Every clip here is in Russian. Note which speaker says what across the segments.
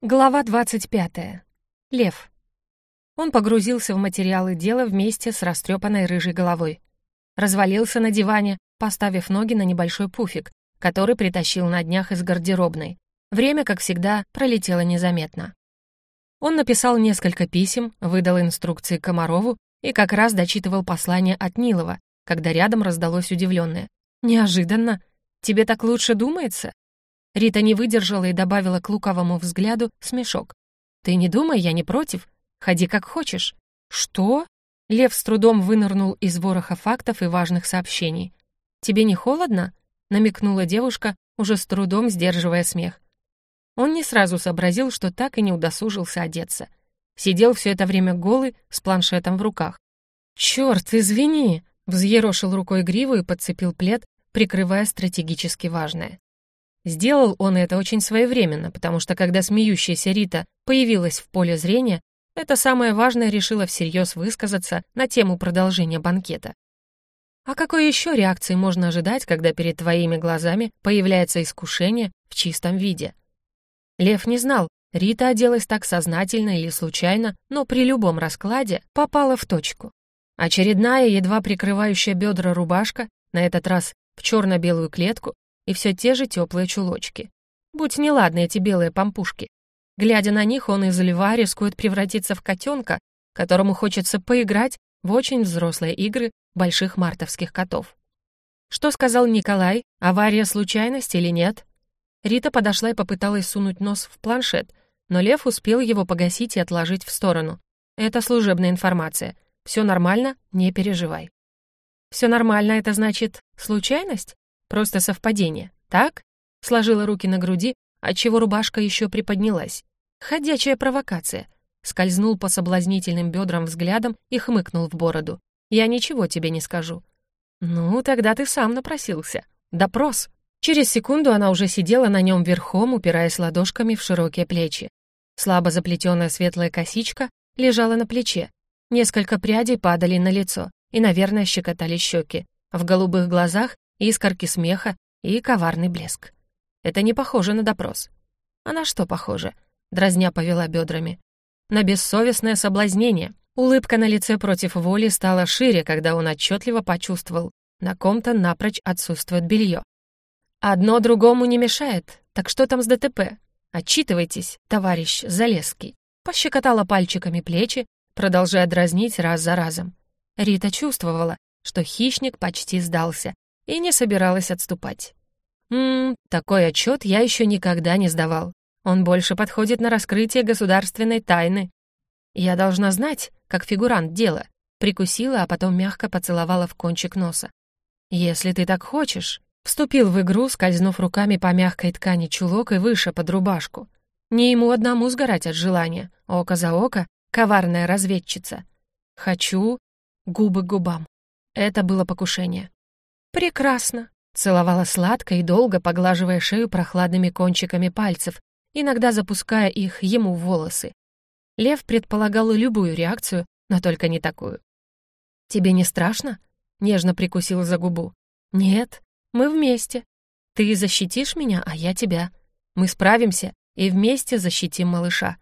Speaker 1: Глава 25. Лев. Он погрузился в материалы дела вместе с растрепанной рыжей головой. Развалился на диване, поставив ноги на небольшой пуфик, который притащил на днях из гардеробной. Время, как всегда, пролетело незаметно. Он написал несколько писем, выдал инструкции Комарову и как раз дочитывал послание от Нилова, когда рядом раздалось удивленное. «Неожиданно. Тебе так лучше думается?» Рита не выдержала и добавила к лукавому взгляду смешок. «Ты не думай, я не против. Ходи как хочешь». «Что?» Лев с трудом вынырнул из вороха фактов и важных сообщений. «Тебе не холодно?» — намекнула девушка, уже с трудом сдерживая смех. Он не сразу сообразил, что так и не удосужился одеться. Сидел все это время голый, с планшетом в руках. «Чёрт, извини!» — взъерошил рукой гриву и подцепил плед, прикрывая стратегически важное. Сделал он это очень своевременно, потому что когда смеющаяся Рита появилась в поле зрения, это самое важное решила всерьез высказаться на тему продолжения банкета. А какой еще реакции можно ожидать, когда перед твоими глазами появляется искушение в чистом виде? Лев не знал, Рита оделась так сознательно или случайно, но при любом раскладе попала в точку. Очередная, едва прикрывающая бедра рубашка, на этот раз в черно-белую клетку, и все те же теплые чулочки. Будь неладны эти белые пампушки. Глядя на них, он из льва рискует превратиться в котенка, которому хочется поиграть в очень взрослые игры больших мартовских котов. Что сказал Николай? Авария случайность или нет? Рита подошла и попыталась сунуть нос в планшет, но Лев успел его погасить и отложить в сторону. Это служебная информация. Все нормально, не переживай. Все нормально — это значит случайность? Просто совпадение, так?» Сложила руки на груди, отчего рубашка еще приподнялась. Ходячая провокация. Скользнул по соблазнительным бедрам взглядом и хмыкнул в бороду. «Я ничего тебе не скажу». «Ну, тогда ты сам напросился. Допрос». Через секунду она уже сидела на нем верхом, упираясь ладошками в широкие плечи. Слабо заплетенная светлая косичка лежала на плече. Несколько прядей падали на лицо и, наверное, щекотали щеки. В голубых глазах искорки смеха и коварный блеск. Это не похоже на допрос. А на что похоже? Дразня повела бедрами. На бессовестное соблазнение. Улыбка на лице против воли стала шире, когда он отчетливо почувствовал, на ком-то напрочь отсутствует белье. Одно другому не мешает. Так что там с ДТП? Отчитывайтесь, товарищ Залесский. Пощекотала пальчиками плечи, продолжая дразнить раз за разом. Рита чувствовала, что хищник почти сдался и не собиралась отступать. «Ммм, такой отчет я еще никогда не сдавал. Он больше подходит на раскрытие государственной тайны. Я должна знать, как фигурант дела», прикусила, а потом мягко поцеловала в кончик носа. «Если ты так хочешь», вступил в игру, скользнув руками по мягкой ткани чулок и выше под рубашку. Не ему одному сгорать от желания, око за око, коварная разведчица. «Хочу» губы к губам. Это было покушение. «Прекрасно!» — целовала сладко и долго, поглаживая шею прохладными кончиками пальцев, иногда запуская их ему в волосы. Лев предполагал любую реакцию, но только не такую. «Тебе не страшно?» — нежно прикусил за губу. «Нет, мы вместе. Ты защитишь меня, а я тебя. Мы справимся и вместе защитим малыша».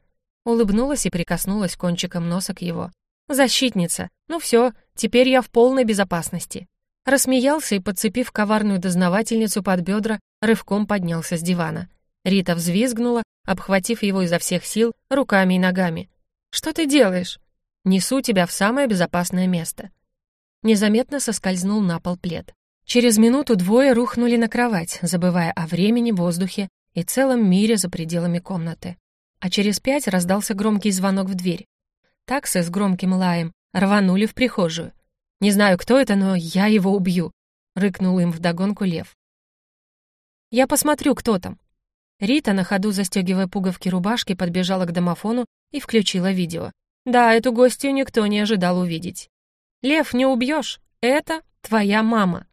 Speaker 1: Улыбнулась и прикоснулась кончиком носа к его. «Защитница, ну все, теперь я в полной безопасности». Рассмеялся и, подцепив коварную дознавательницу под бедра, рывком поднялся с дивана. Рита взвизгнула, обхватив его изо всех сил руками и ногами. «Что ты делаешь?» «Несу тебя в самое безопасное место». Незаметно соскользнул на пол плед. Через минуту двое рухнули на кровать, забывая о времени, воздухе и целом мире за пределами комнаты. А через пять раздался громкий звонок в дверь. Таксы с громким лаем рванули в прихожую. Не знаю, кто это, но я его убью», — рыкнул им вдогонку лев. «Я посмотрю, кто там». Рита, на ходу застегивая пуговки рубашки, подбежала к домофону и включила видео. Да, эту гостью никто не ожидал увидеть. «Лев, не убьешь, это твоя мама».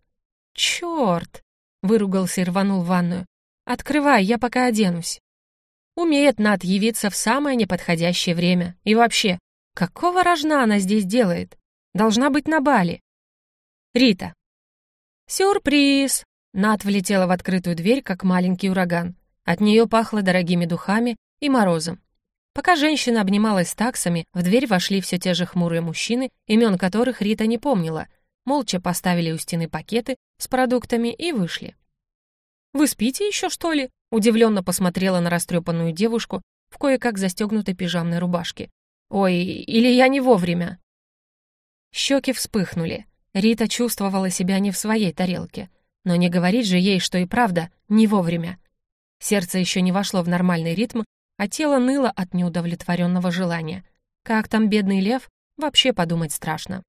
Speaker 1: «Чёрт!» — выругался и рванул в ванную. «Открывай, я пока оденусь». Умеет Над явиться в самое неподходящее время. И вообще, какого рожна она здесь делает? Должна быть на Бали. Рита. Сюрприз! Над влетела в открытую дверь, как маленький ураган. От нее пахло дорогими духами и морозом. Пока женщина обнималась с таксами, в дверь вошли все те же хмурые мужчины, имен которых Рита не помнила, молча поставили у стены пакеты с продуктами и вышли. «Вы спите еще, что ли?» Удивленно посмотрела на растрепанную девушку в кое-как застегнутой пижамной рубашке. «Ой, или я не вовремя?» Щеки вспыхнули. Рита чувствовала себя не в своей тарелке. Но не говорить же ей, что и правда не вовремя. Сердце еще не вошло в нормальный ритм, а тело ныло от неудовлетворенного желания. Как там бедный лев, вообще подумать страшно.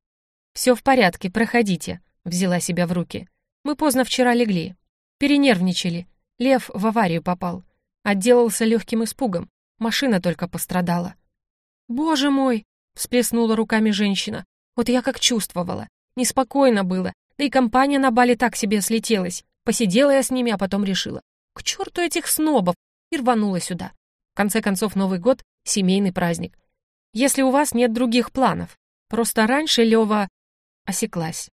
Speaker 1: «Все в порядке, проходите», — взяла себя в руки. «Мы поздно вчера легли. Перенервничали. Лев в аварию попал. Отделался легким испугом. Машина только пострадала». «Боже мой!» — всплеснула руками женщина. «Вот я как чувствовала. Неспокойно было. Да и компания на бале так себе слетелась. Посидела я с ними, а потом решила. К черту этих снобов! И рванула сюда. В конце концов, Новый год — семейный праздник. Если у вас нет других планов. Просто раньше Лева осеклась.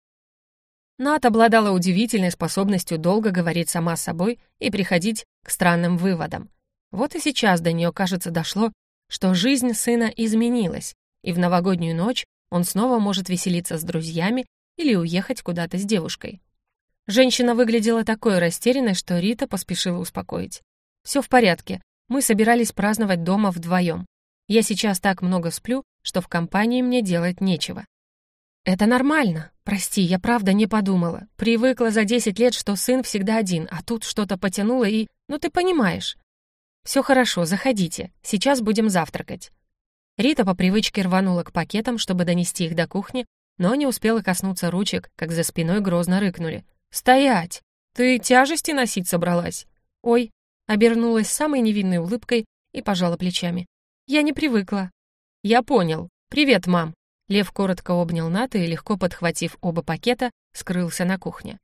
Speaker 1: Нат обладала удивительной способностью долго говорить сама с собой и приходить к странным выводам. Вот и сейчас до нее, кажется, дошло, что жизнь сына изменилась, и в новогоднюю ночь он снова может веселиться с друзьями или уехать куда-то с девушкой. Женщина выглядела такой растерянной, что Рита поспешила успокоить. «Все в порядке, мы собирались праздновать дома вдвоем. Я сейчас так много сплю, что в компании мне делать нечего. «Это нормально. Прости, я правда не подумала. Привыкла за 10 лет, что сын всегда один, а тут что-то потянуло и... Ну, ты понимаешь. Все хорошо, заходите. Сейчас будем завтракать». Рита по привычке рванула к пакетам, чтобы донести их до кухни, но не успела коснуться ручек, как за спиной грозно рыкнули. «Стоять! Ты тяжести носить собралась?» «Ой!» — обернулась самой невинной улыбкой и пожала плечами. «Я не привыкла». «Я понял. Привет, мам!» Лев коротко обнял Ната и, легко подхватив оба пакета, скрылся на кухне.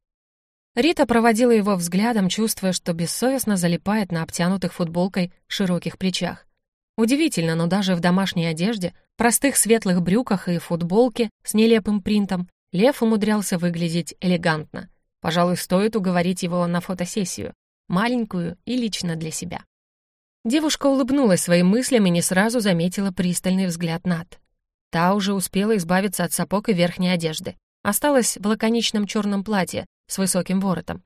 Speaker 1: Рита проводила его взглядом, чувствуя, что бессовестно залипает на обтянутых футболкой широких плечах. Удивительно, но даже в домашней одежде, простых светлых брюках и футболке с нелепым принтом, Лев умудрялся выглядеть элегантно. Пожалуй, стоит уговорить его на фотосессию, маленькую и лично для себя. Девушка улыбнулась своим мыслям и не сразу заметила пристальный взгляд Нат. Та уже успела избавиться от сапог и верхней одежды. Осталась в лаконичном черном платье с высоким воротом.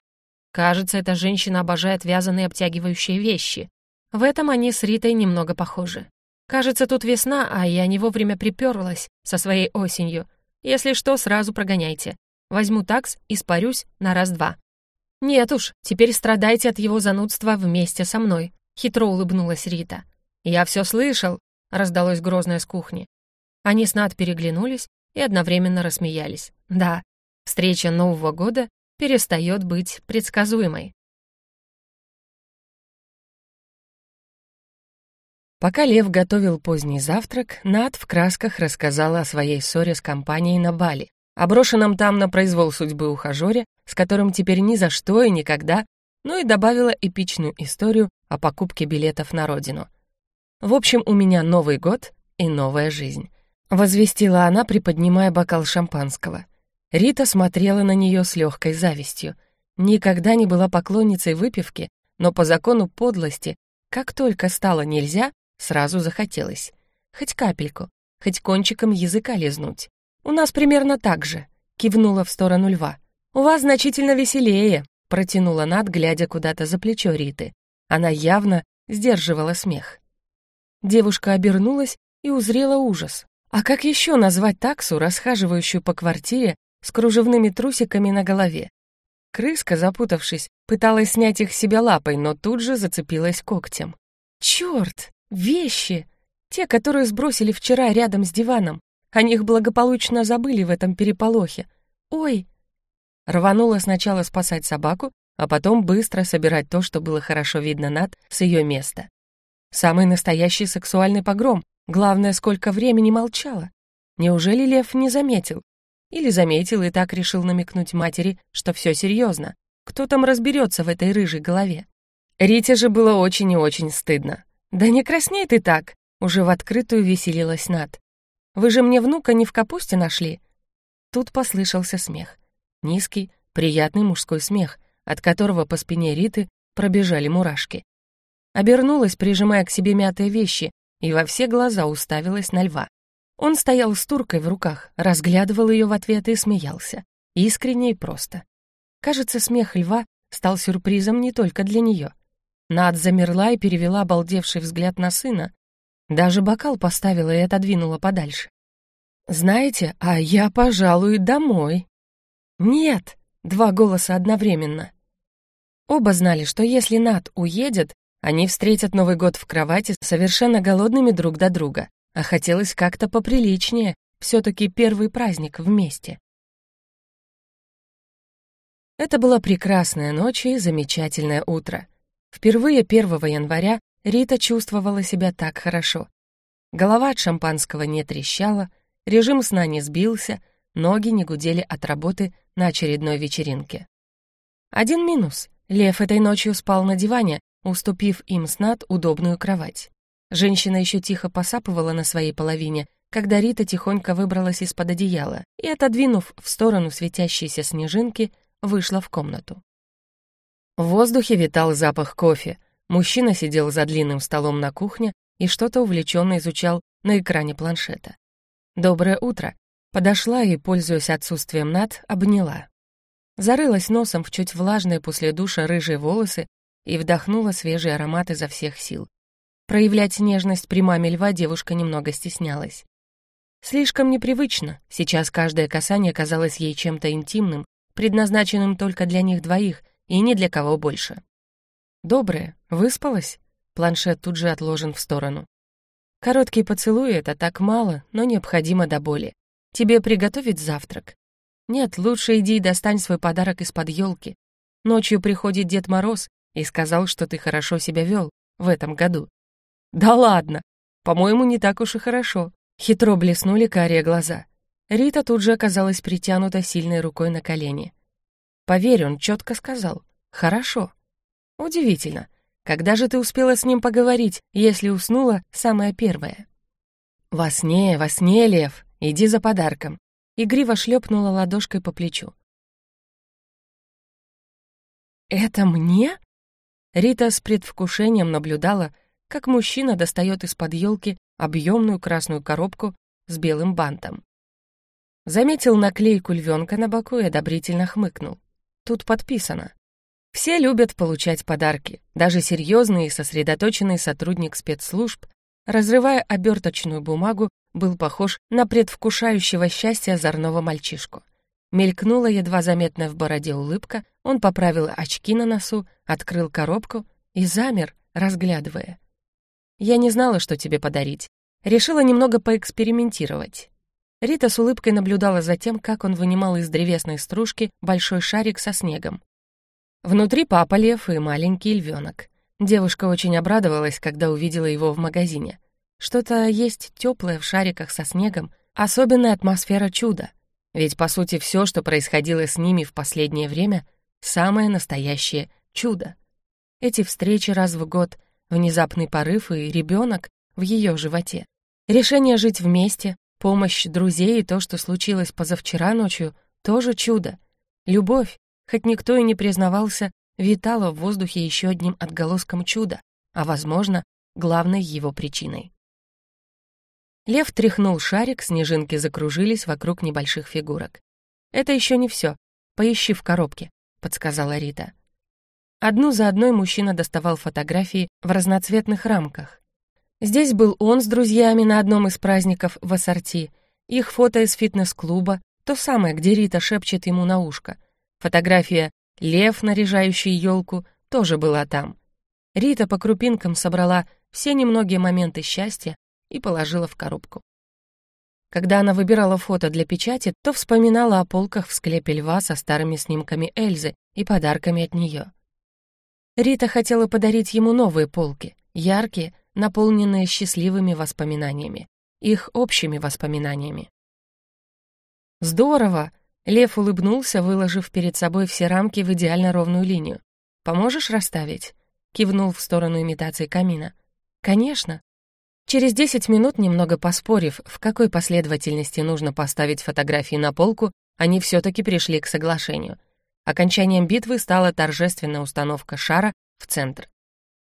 Speaker 1: Кажется, эта женщина обожает вязаные обтягивающие вещи. В этом они с Ритой немного похожи. Кажется, тут весна, а я не вовремя приперлась со своей осенью. Если что, сразу прогоняйте. Возьму такс и спарюсь на раз-два. Нет уж, теперь страдайте от его занудства вместе со мной, хитро улыбнулась Рита. Я все слышал, раздалось грозное с кухни. Они с Над переглянулись и одновременно рассмеялись. Да, встреча Нового года перестает быть предсказуемой. Пока Лев готовил поздний завтрак, Над в красках рассказала о своей ссоре с компанией на Бали, о брошенном там на произвол судьбы ухажёре, с которым теперь ни за что и никогда, ну и добавила эпичную историю о покупке билетов на родину. В общем, у меня Новый год и новая жизнь. Возвестила она, приподнимая бокал шампанского. Рита смотрела на нее с легкой завистью. Никогда не была поклонницей выпивки, но по закону подлости, как только стало нельзя, сразу захотелось. Хоть капельку, хоть кончиком языка лизнуть. «У нас примерно так же», — кивнула в сторону льва. «У вас значительно веселее», — протянула Над, глядя куда-то за плечо Риты. Она явно сдерживала смех. Девушка обернулась и узрела ужас. А как еще назвать таксу, расхаживающую по квартире с кружевными трусиками на голове? Крыска, запутавшись, пыталась снять их себя лапой, но тут же зацепилась когтем. Черт! Вещи! Те, которые сбросили вчера рядом с диваном. О них благополучно забыли в этом переполохе. Ой! Рванула сначала спасать собаку, а потом быстро собирать то, что было хорошо видно над, с ее места. Самый настоящий сексуальный погром, Главное, сколько времени молчала. Неужели Лев не заметил? Или заметил и так решил намекнуть матери, что все серьезно. Кто там разберется в этой рыжей голове? Рите же было очень и очень стыдно. «Да не красней ты так!» Уже в открытую веселилась Над. «Вы же мне внука не в капусте нашли?» Тут послышался смех. Низкий, приятный мужской смех, от которого по спине Риты пробежали мурашки. Обернулась, прижимая к себе мятые вещи, и во все глаза уставилась на льва. Он стоял с туркой в руках, разглядывал ее в ответ и смеялся. Искренне и просто. Кажется, смех льва стал сюрпризом не только для нее. Над замерла и перевела обалдевший взгляд на сына. Даже бокал поставила и отодвинула подальше. «Знаете, а я, пожалуй, домой». «Нет!» — два голоса одновременно. Оба знали, что если Над уедет, они встретят Новый год в кровати совершенно голодными друг до друга, а хотелось как-то поприличнее, все-таки первый праздник вместе. Это была прекрасная ночь и замечательное утро. Впервые 1 января Рита чувствовала себя так хорошо. Голова от шампанского не трещала, режим сна не сбился, ноги не гудели от работы на очередной вечеринке. Один минус. Лев этой ночью спал на диване, уступив им с Над удобную кровать. Женщина еще тихо посапывала на своей половине, когда Рита тихонько выбралась из-под одеяла и, отодвинув в сторону светящиеся снежинки, вышла в комнату. В воздухе витал запах кофе. Мужчина сидел за длинным столом на кухне и что-то увлеченно изучал на экране планшета. «Доброе утро!» Подошла и, пользуясь отсутствием Над, обняла. Зарылась носом в чуть влажные после душа рыжие волосы и вдохнула свежий аромат изо всех сил. Проявлять нежность при маме льва девушка немного стеснялась. Слишком непривычно, сейчас каждое касание казалось ей чем-то интимным, предназначенным только для них двоих и ни для кого больше. «Доброе, выспалась?» Планшет тут же отложен в сторону. «Короткий поцелуй — это так мало, но необходимо до боли. Тебе приготовить завтрак?» «Нет, лучше иди и достань свой подарок из-под елки. Ночью приходит Дед Мороз и сказал, что ты хорошо себя вел в этом году». «Да ладно! По-моему, не так уж и хорошо». Хитро блеснули карие глаза. Рита тут же оказалась притянута сильной рукой на колени. Поверь, он четко сказал. «Хорошо». Удивительно. Когда же ты успела с ним поговорить, если уснула самая первая? «Во сне, во сне, Лев, иди за подарком». Игриво шлепнула ладошкой по плечу. «Это мне?» Рита с предвкушением наблюдала, как мужчина достает из-под елки объемную красную коробку с белым бантом. Заметил наклейку львенка на боку и одобрительно хмыкнул. Тут подписано. Все любят получать подарки. Даже серьезный и сосредоточенный сотрудник спецслужб, разрывая оберточную бумагу, был похож на предвкушающего счастья озорного мальчишку. Мелькнула едва заметная в бороде улыбка, он поправил очки на носу, открыл коробку и замер, разглядывая. «Я не знала, что тебе подарить. Решила немного поэкспериментировать. Рита с улыбкой наблюдала за тем, как он вынимал из древесной стружки большой шарик со снегом. Внутри папа лев и маленький львенок. Девушка очень обрадовалась, когда увидела его в магазине. Что-то есть теплое в шариках со снегом, особенная атмосфера чуда. Ведь, по сути, все, что происходило с ними в последнее время, самое настоящее чудо. Эти встречи раз в год, внезапный порыв и ребенок в ее животе. Решение жить вместе, Помощь друзей и то, что случилось позавчера ночью, тоже чудо. Любовь, хоть никто и не признавался, витала в воздухе еще одним отголоском чуда, а, возможно, главной его причиной. Лев тряхнул шарик, снежинки закружились вокруг небольших фигурок. «Это еще не все. Поищи в коробке», — подсказала Рита. Одну за одной мужчина доставал фотографии в разноцветных рамках. Здесь был он с друзьями на одном из праздников в ассорти, их фото из фитнес-клуба, то самое, где Рита шепчет ему на ушко. Фотография «Лев, наряжающий елку» тоже была там. Рита по крупинкам собрала все немногие моменты счастья и положила в коробку. Когда она выбирала фото для печати, то вспоминала о полках в склепе льва со старыми снимками Эльзы и подарками от нее. Рита хотела подарить ему новые полки, яркие, наполненные счастливыми воспоминаниями, их общими воспоминаниями. «Здорово!» — Лев улыбнулся, выложив перед собой все рамки в идеально ровную линию. «Поможешь расставить?» — кивнул в сторону имитации камина. «Конечно!» Через десять минут, немного поспорив, в какой последовательности нужно поставить фотографии на полку, они все-таки пришли к соглашению. Окончанием битвы стала торжественная установка шара в центр.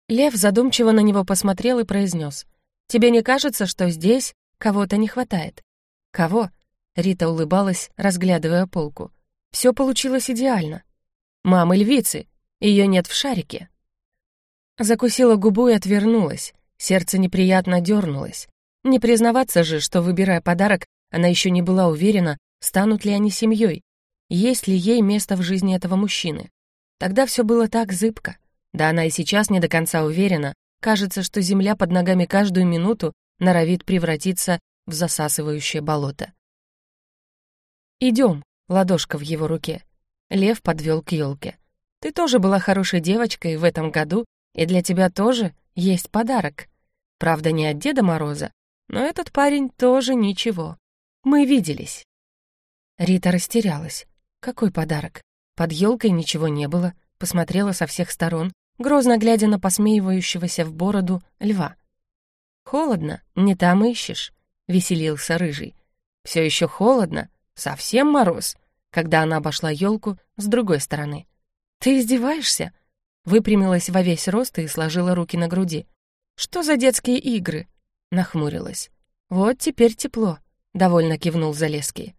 Speaker 1: Лев задумчиво на него посмотрел и произнес. «Тебе не кажется, что здесь кого-то не хватает?» «Кого?» Рита улыбалась, разглядывая полку. «Все получилось идеально. Мамы львицы. Ее нет в шарике». Закусила губу и отвернулась. Сердце неприятно дернулось. Не признаваться же, что, выбирая подарок, она еще не была уверена, станут ли они семьей, есть ли ей место в жизни этого мужчины. Тогда все было так зыбко. Да она и сейчас не до конца уверена. Кажется, что земля под ногами каждую минуту норовит превратиться в засасывающее болото. «Идем», — ладошка в его руке. Лев подвел к елке. «Ты тоже была хорошей девочкой в этом году, и для тебя тоже есть подарок. Правда, не от Деда Мороза, но этот парень тоже ничего. Мы виделись». Рита растерялась. Какой подарок? Под елкой ничего не было, посмотрела со всех сторон, грозно глядя на посмеивающегося в бороду льва. «Холодно, не там ищешь», — веселился рыжий. «Все еще холодно, совсем мороз», когда она обошла елку с другой стороны. «Ты издеваешься?» Выпрямилась во весь рост и сложила руки на груди. «Что за детские игры?» Нахмурилась. «Вот теперь тепло», — довольно кивнул Залеский.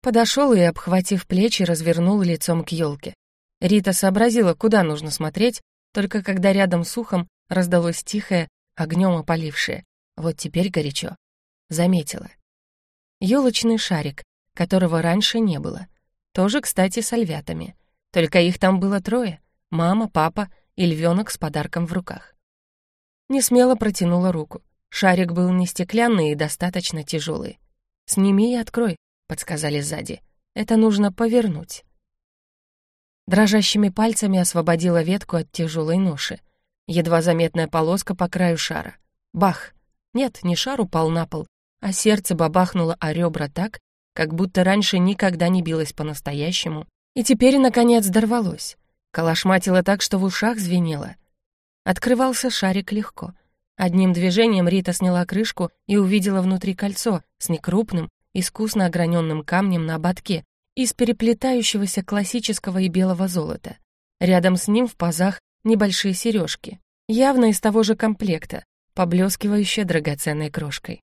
Speaker 1: Подошел и, обхватив плечи, развернул лицом к елке. Рита сообразила, куда нужно смотреть, только когда рядом с ухом раздалось тихое, огнем опалившее. Вот теперь горячо. Заметила. Ёлочный шарик, которого раньше не было. Тоже, кстати, с ольвятами. Только их там было трое. Мама, папа и львенок с подарком в руках. Не смело протянула руку. Шарик был не стеклянный и достаточно тяжелый. «Сними и открой», — подсказали сзади. «Это нужно повернуть». Дрожащими пальцами освободила ветку от тяжелой ноши. Едва заметная полоска по краю шара. Бах! Нет, не шар упал на пол, а сердце бабахнуло о ребра так, как будто раньше никогда не билось по-настоящему, и теперь, наконец, дорвалось. Калашматило так, что в ушах звенело. Открывался шарик легко. Одним движением Рита сняла крышку и увидела внутри кольцо с некрупным, искусно ограненным камнем на ободке, из переплетающегося классического и белого золота. Рядом с ним в пазах небольшие сережки, явно из того же комплекта, поблескивающие драгоценной крошкой.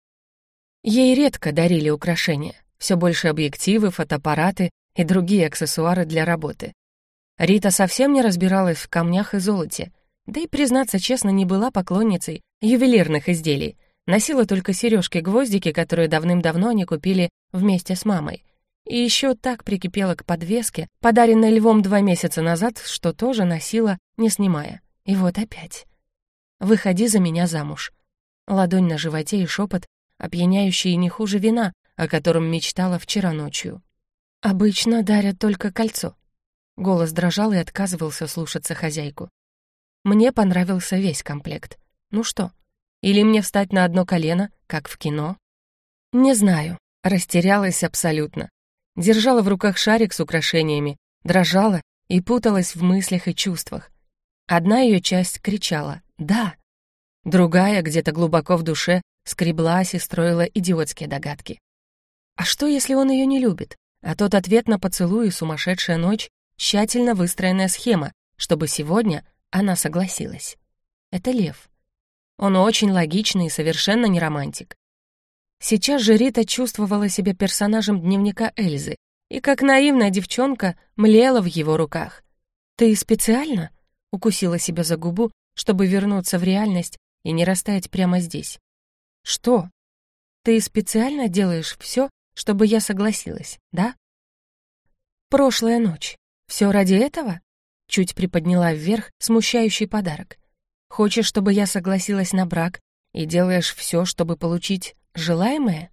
Speaker 1: Ей редко дарили украшения, все больше объективы, фотоаппараты и другие аксессуары для работы. Рита совсем не разбиралась в камнях и золоте, да и, признаться честно, не была поклонницей ювелирных изделий, носила только сережки-гвоздики, которые давным-давно они купили вместе с мамой, и еще так прикипела к подвеске, подаренной львом два месяца назад, что тоже носила, не снимая. И вот опять. «Выходи за меня замуж». Ладонь на животе и шепот, опьяняющий не хуже вина, о котором мечтала вчера ночью. «Обычно дарят только кольцо». Голос дрожал и отказывался слушаться хозяйку. Мне понравился весь комплект. Ну что, или мне встать на одно колено, как в кино? Не знаю, растерялась абсолютно держала в руках шарик с украшениями, дрожала и путалась в мыслях и чувствах. Одна ее часть кричала «Да!», другая, где-то глубоко в душе, скреблась и строила идиотские догадки. А что, если он ее не любит? А тот ответ на поцелуй и сумасшедшая ночь — тщательно выстроенная схема, чтобы сегодня она согласилась. Это Лев. Он очень логичный и совершенно не романтик. Сейчас же Рита чувствовала себя персонажем дневника Эльзы и, как наивная девчонка, млела в его руках. «Ты специально?» — укусила себя за губу, чтобы вернуться в реальность и не растаять прямо здесь. «Что? Ты специально делаешь все, чтобы я согласилась, да?» «Прошлая ночь. Все ради этого?» Чуть приподняла вверх смущающий подарок. «Хочешь, чтобы я согласилась на брак, и делаешь все, чтобы получить желаемое?